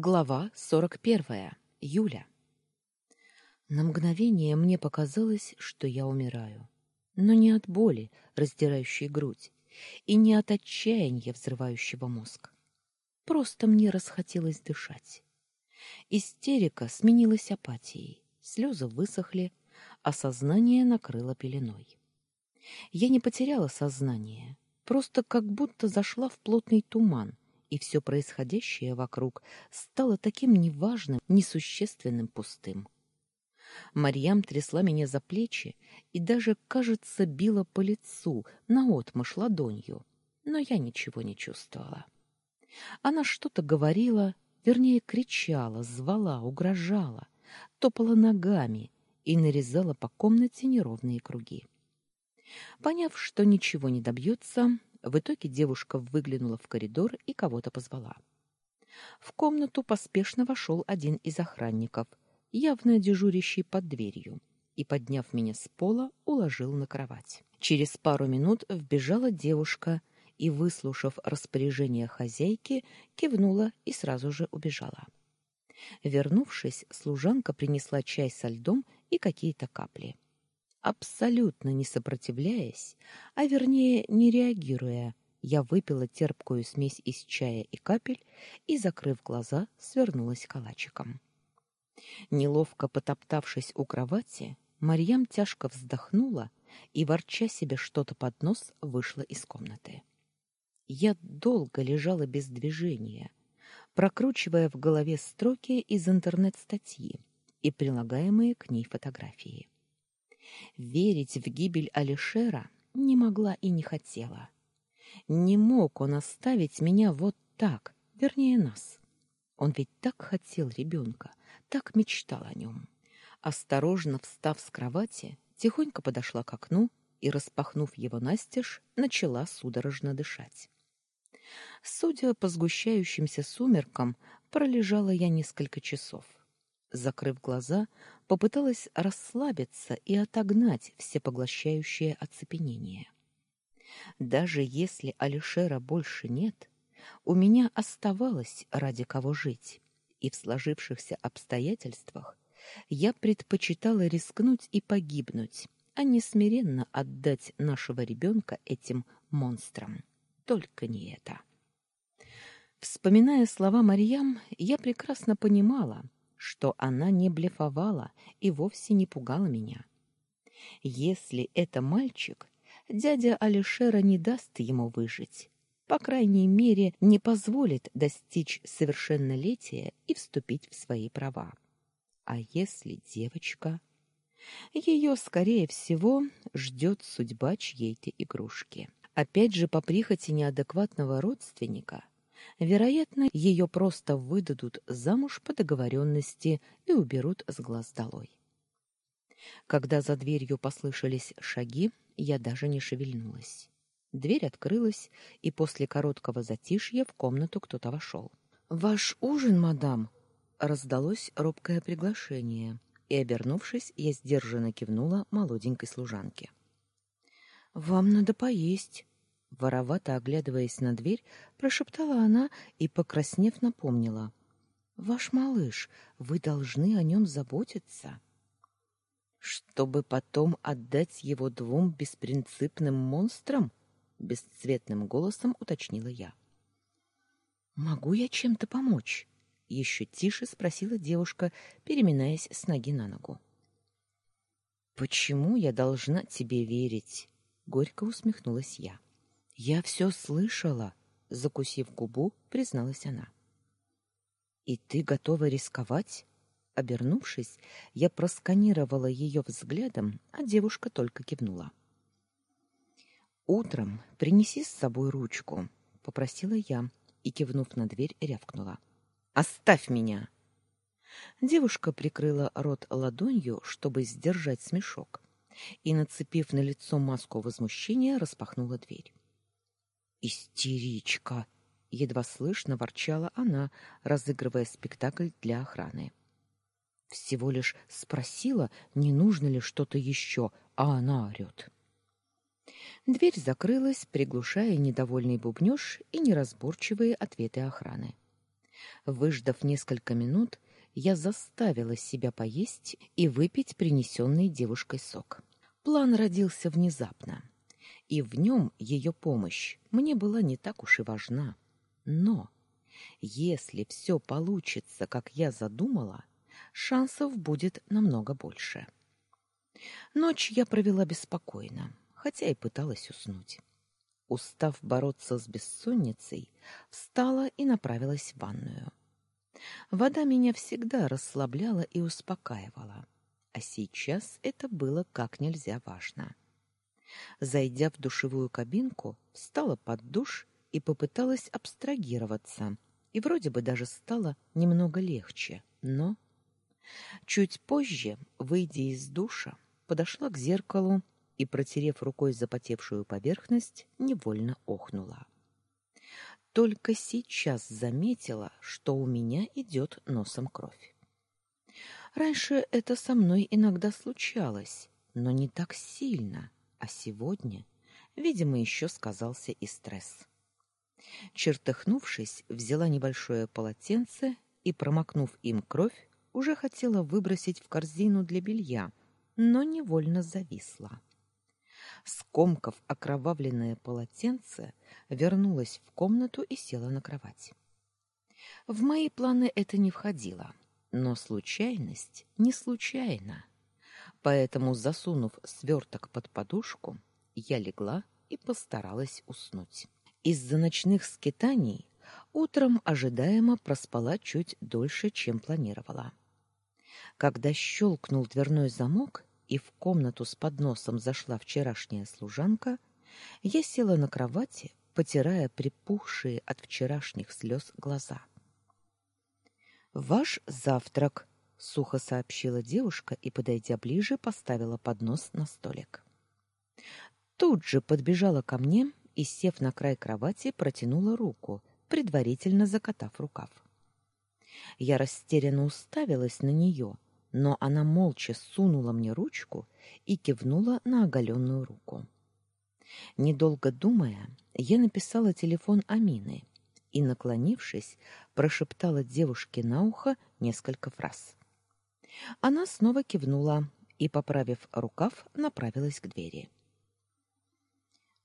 Глава 41. Юля. На мгновение мне показалось, что я умираю. Но не от боли, раздирающей грудь, и не от отчаяния, взрывающего мозг. Просто мне расхотелось дышать. Истерика сменилась апатией, слезы высохли, а сознание накрыло пеленой. Я не потеряла сознание, просто как будто зашла в плотный туман — и все происходящее вокруг стало таким неважным, несущественным, пустым. Марьям трясла меня за плечи и даже, кажется, била по лицу наотмашь ладонью, но я ничего не чувствовала. Она что-то говорила, вернее, кричала, звала, угрожала, топала ногами и нарезала по комнате неровные круги. Поняв, что ничего не добьется, в итоге девушка выглянула в коридор и кого-то позвала. В комнату поспешно вошел один из охранников, явно дежурящий под дверью, и, подняв меня с пола, уложил на кровать. Через пару минут вбежала девушка и, выслушав распоряжение хозяйки, кивнула и сразу же убежала. Вернувшись, служанка принесла чай со льдом и какие-то капли абсолютно не сопротивляясь, а вернее не реагируя, я выпила терпкую смесь из чая и капель и, закрыв глаза, свернулась калачиком. Неловко потоптавшись у кровати, Марьям тяжко вздохнула и, ворча себе что-то под нос, вышла из комнаты. Я долго лежала без движения, прокручивая в голове строки из интернет-статьи и прилагаемые к ней фотографии. Верить в гибель Алишера не могла и не хотела. Не мог он оставить меня вот так, вернее нас. Он ведь так хотел ребенка, так мечтал о нем. Осторожно встав с кровати, тихонько подошла к окну и, распахнув его настежь, начала судорожно дышать. Судя по сгущающимся сумеркам, пролежала я несколько часов. Закрыв глаза, попыталась расслабиться и отогнать всепоглощающее оцепенение. Даже если Алишера больше нет, у меня оставалось ради кого жить, и в сложившихся обстоятельствах я предпочитала рискнуть и погибнуть, а не смиренно отдать нашего ребенка этим монстрам. Только не это. Вспоминая слова Марьям, я прекрасно понимала, что она не блефовала и вовсе не пугала меня. Если это мальчик, дядя Алишера не даст ему выжить. По крайней мере, не позволит достичь совершеннолетия и вступить в свои права. А если девочка? Ее, скорее всего, ждет судьба чьей-то игрушки. Опять же, по прихоти неадекватного родственника – Вероятно, ее просто выдадут замуж по договоренности и уберут с глаз долой. Когда за дверью послышались шаги, я даже не шевельнулась. Дверь открылась, и после короткого затишья в комнату кто-то вошел. «Ваш ужин, мадам!» — раздалось робкое приглашение, и, обернувшись, я сдержанно кивнула молоденькой служанке. «Вам надо поесть!» Воровато оглядываясь на дверь, прошептала она и, покраснев, напомнила. «Ваш малыш, вы должны о нем заботиться». «Чтобы потом отдать его двум беспринципным монстрам?» — бесцветным голосом уточнила я. «Могу я чем-то помочь?» — еще тише спросила девушка, переминаясь с ноги на ногу. «Почему я должна тебе верить?» — горько усмехнулась я. Я все слышала, закусив губу, призналась она. И ты готова рисковать? Обернувшись, я просканировала ее взглядом, а девушка только кивнула. Утром принеси с собой ручку, попросила я и кивнув на дверь, рявкнула: "Оставь меня". Девушка прикрыла рот ладонью, чтобы сдержать смешок, и нацепив на лицо маску возмущения, распахнула дверь. Истеричка, едва слышно ворчала она, разыгрывая спектакль для охраны. Всего лишь спросила, не нужно ли что-то еще, а она орет. Дверь закрылась, приглушая недовольный бубнёж и неразборчивые ответы охраны. Выждав несколько минут, я заставила себя поесть и выпить принесенный девушкой сок. План родился внезапно, и в нем ее помощь мне была не так уж и важна. Но если все получится, как я задумала, шансов будет намного больше. Ночь я провела беспокойно, хотя и пыталась уснуть. Устав бороться с бессонницей, встала и направилась в ванную. Вода меня всегда расслабляла и успокаивала, а сейчас это было как нельзя важно. Зайдя в душевую кабинку, встала под душ и попыталась абстрагироваться, и вроде бы даже стало немного легче, но чуть позже, выйдя из душа, подошла к зеркалу и, протерев рукой запотевшую поверхность, невольно охнула. Только сейчас заметила, что у меня идет носом кровь. Раньше это со мной иногда случалось, но не так сильно, а сегодня, видимо, еще сказался и стресс. Чертыхнувшись, взяла небольшое полотенце и, промокнув им кровь, уже хотела выбросить в корзину для белья, но невольно зависла. Скомкав окровавленное полотенце, вернулась в комнату и села на кровать. В мои планы это не входило, но случайность не случайна. Поэтому, засунув сверток под подушку, я легла и постаралась уснуть. Из-за ночных скитаний утром ожидаемо проспала чуть дольше, чем планировала. Когда щелкнул дверной замок, и в комнату с подносом зашла вчерашняя служанка, я села на кровати, потирая припухшие от вчерашних слез глаза. Ваш завтрак, сухо сообщила девушка и, подойдя ближе, поставила поднос на столик. Тут же подбежала ко мне и, сев на край кровати, протянула руку, предварительно закатав рукав. Я растерянно уставилась на нее — но она молча сунула мне ручку и кивнула на оголенную руку. Недолго думая, я написала телефон Амины и, наклонившись, прошептала девушке на ухо несколько фраз. Она снова кивнула и, поправив рукав, направилась к двери.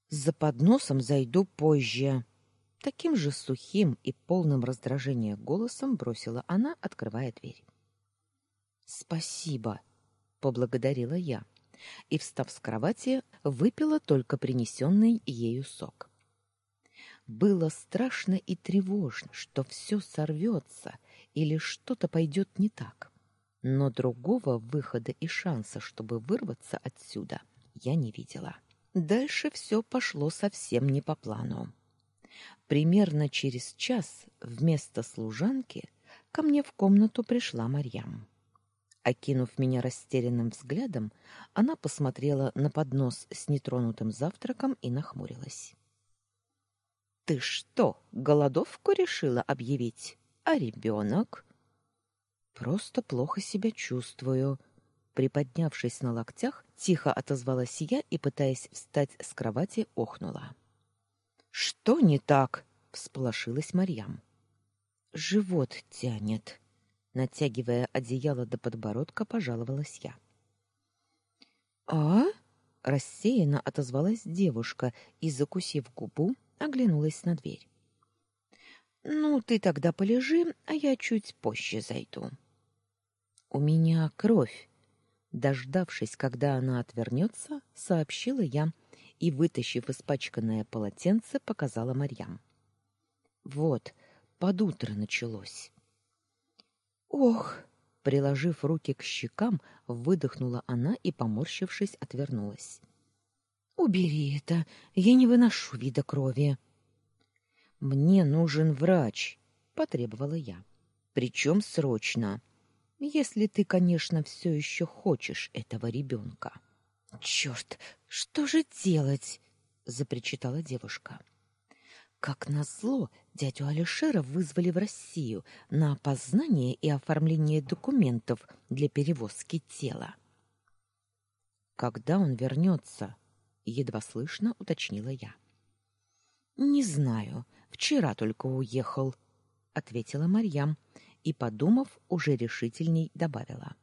«За подносом зайду позже», Таким же сухим и полным раздражения голосом бросила она, открывая дверь. Спасибо, поблагодарила я и, встав с кровати, выпила только принесенный ею сок. Было страшно и тревожно, что все сорвется или что-то пойдет не так. Но другого выхода и шанса, чтобы вырваться отсюда, я не видела. Дальше все пошло совсем не по плану. Примерно через час вместо служанки ко мне в комнату пришла Марьям. Окинув меня растерянным взглядом, она посмотрела на поднос с нетронутым завтраком и нахмурилась. Ты что, голодовку решила объявить? А ребенок?» Просто плохо себя чувствую. Приподнявшись на локтях, тихо отозвалась я и, пытаясь встать с кровати, охнула. Что не так? всполошилась Марьям. Живот тянет, Натягивая одеяло до подбородка, пожаловалась я. «А?» — рассеянно отозвалась девушка и, закусив губу, оглянулась на дверь. «Ну, ты тогда полежи, а я чуть позже зайду». «У меня кровь». Дождавшись, когда она отвернется, сообщила я и, вытащив испачканное полотенце, показала Марьям. «Вот, под утро началось». Ох, приложив руки к щекам, выдохнула она и, поморщившись, отвернулась. Убери это, я не выношу вида крови. Мне нужен врач, потребовала я. Причем срочно. Если ты, конечно, все еще хочешь этого ребенка. Черт, что же делать? запричитала девушка. Как назло, дядю Алишера вызвали в Россию на опознание и оформление документов для перевозки тела. Когда он вернется? едва слышно уточнила я. Не знаю, вчера только уехал, ответила Марьям и, подумав, уже решительней добавила.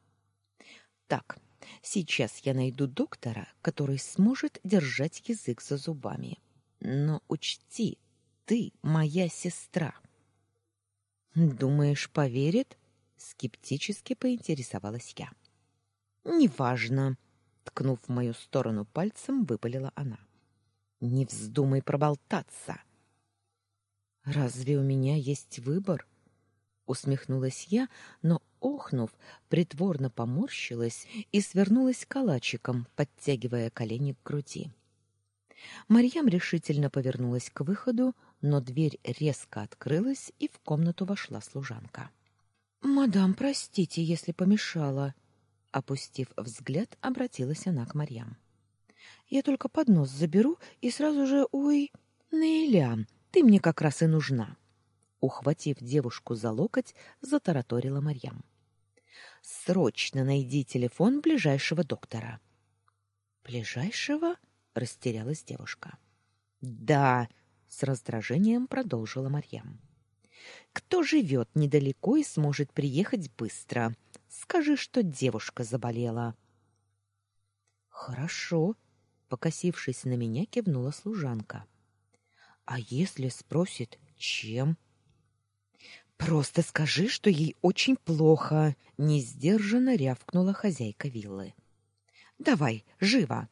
Так, сейчас я найду доктора, который сможет держать язык за зубами. Но учти, ты моя сестра. Думаешь, поверит? скептически поинтересовалась я. Неважно, ткнув в мою сторону пальцем, выпалила она. Не вздумай проболтаться. Разве у меня есть выбор? Усмехнулась я, но охнув, притворно поморщилась и свернулась калачиком, подтягивая колени к груди. Марьям решительно повернулась к выходу, но дверь резко открылась, и в комнату вошла служанка. "Мадам, простите, если помешала", опустив взгляд, обратилась она к Марьям. "Я только поднос заберу и сразу же, ой, Нейля, ты мне как раз и нужна". Ухватив девушку за локоть, затараторила Марьям. Срочно найди телефон ближайшего доктора. Ближайшего? растерялась девушка. Да, с раздражением продолжила Марьям. Кто живет недалеко и сможет приехать быстро? Скажи, что девушка заболела. Хорошо, покосившись на меня, кивнула служанка. А если спросит, чем? Просто скажи, что ей очень плохо, несдержанно рявкнула хозяйка виллы. Давай, живо.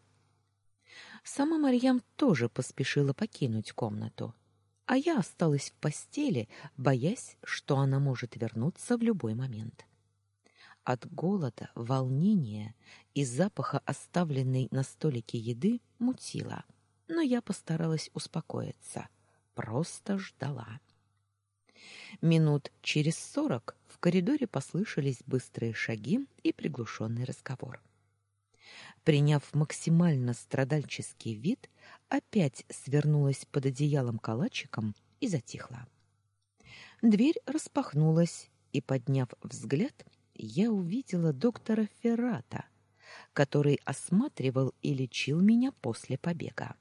Сама Марьям тоже поспешила покинуть комнату, а я осталась в постели, боясь, что она может вернуться в любой момент. От голода, волнения и запаха оставленной на столике еды мутило, но я постаралась успокоиться, просто ждала. Минут через сорок в коридоре послышались быстрые шаги и приглушенный разговор. Приняв максимально страдальческий вид, опять свернулась под одеялом калачиком и затихла. Дверь распахнулась, и, подняв взгляд, я увидела доктора Феррата, который осматривал и лечил меня после побега.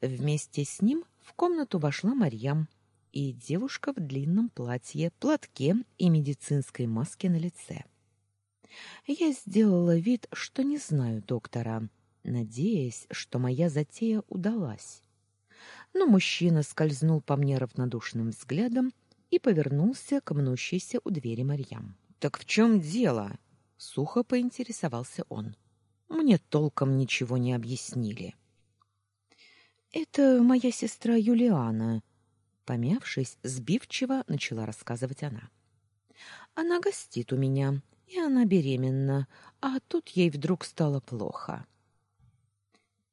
Вместе с ним в комнату вошла Марьям и девушка в длинном платье, платке и медицинской маске на лице. Я сделала вид, что не знаю доктора, надеясь, что моя затея удалась. Но мужчина скользнул по мне равнодушным взглядом и повернулся к мнущейся у двери Марьям. Так в чем дело? сухо поинтересовался он. Мне толком ничего не объяснили. Это моя сестра Юлиана, помявшись, сбивчиво начала рассказывать она. Она гостит у меня и она беременна, а тут ей вдруг стало плохо.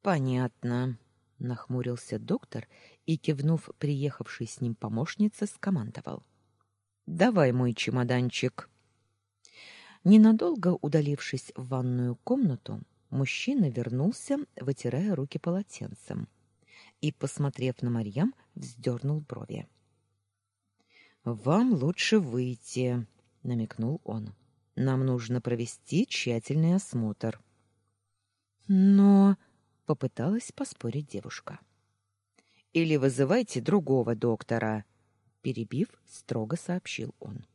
Понятно, нахмурился доктор и кивнув приехавшей с ним помощнице, скомандовал: "Давай мой чемоданчик". Ненадолго удалившись в ванную комнату, мужчина вернулся, вытирая руки полотенцем, и, посмотрев на Марьям, вздернул брови. Вам лучше выйти, намекнул он. Нам нужно провести тщательный осмотр. Но попыталась поспорить девушка. Или вызывайте другого доктора, перебив, строго сообщил он.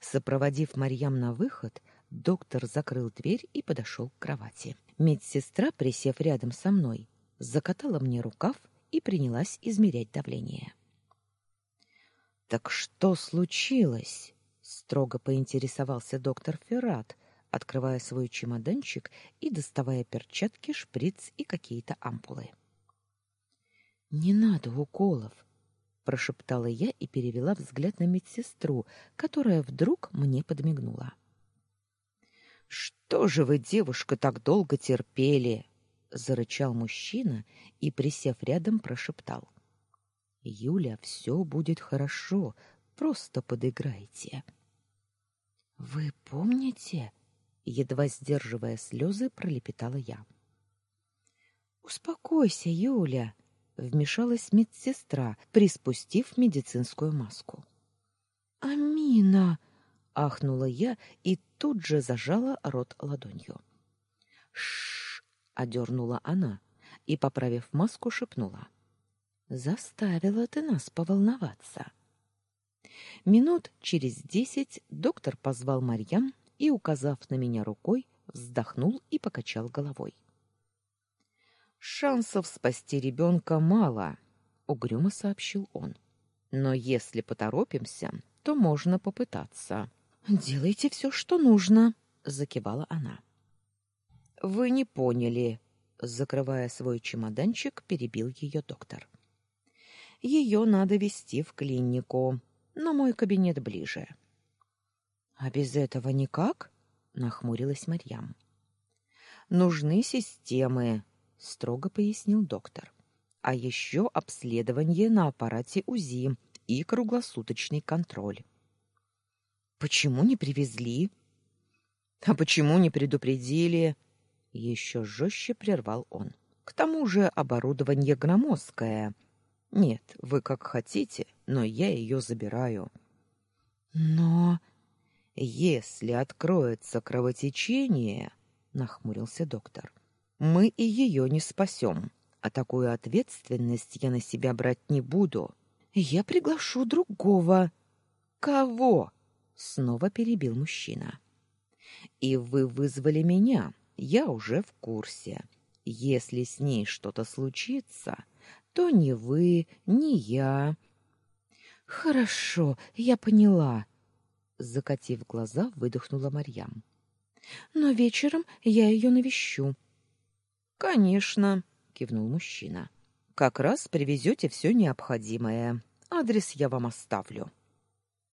Сопроводив Марьям на выход, доктор закрыл дверь и подошел к кровати. Медсестра, присев рядом со мной, закатала мне рукав и принялась измерять давление. Так что случилось? строго поинтересовался доктор Феррат, открывая свой чемоданчик и доставая перчатки, шприц и какие-то ампулы. Не надо уколов, прошептала я и перевела взгляд на медсестру, которая вдруг мне подмигнула. Что же вы, девушка, так долго терпели? Зарычал мужчина и присев рядом прошептал: Юля, все будет хорошо, просто подыграйте. Вы помните? едва сдерживая слезы, пролепетала я. Успокойся, Юля, вмешалась медсестра, приспустив медицинскую маску. Амина, ахнула я и тут же зажала рот ладонью. Ш, одернула она и, поправив маску, шепнула: "Заставила ты нас поволноваться". Минут через десять доктор позвал Марьям и, указав на меня рукой, вздохнул и покачал головой. Шансов спасти ребенка мало, угрюмо сообщил он. Но если поторопимся, то можно попытаться. Делайте все, что нужно, закивала она. Вы не поняли, закрывая свой чемоданчик, перебил ее доктор. Ее надо вести в клинику, но мой кабинет ближе. А без этого никак? нахмурилась Марьям. Нужны системы, строго пояснил доктор. А еще обследование на аппарате УЗИ и круглосуточный контроль. Почему не привезли? А почему не предупредили? Еще жестче прервал он. К тому же оборудование громоздкое. Нет, вы как хотите, но я ее забираю. Но если откроется кровотечение, нахмурился доктор. Мы и ее не спасем, а такую ответственность я на себя брать не буду. Я приглашу другого. Кого? снова перебил мужчина. И вы вызвали меня. Я уже в курсе. Если с ней что-то случится, то ни вы, ни я. Хорошо, я поняла, закатив глаза, выдохнула Марьям. Но вечером я ее навещу. Конечно, кивнул мужчина. Как раз привезете все необходимое. Адрес я вам оставлю.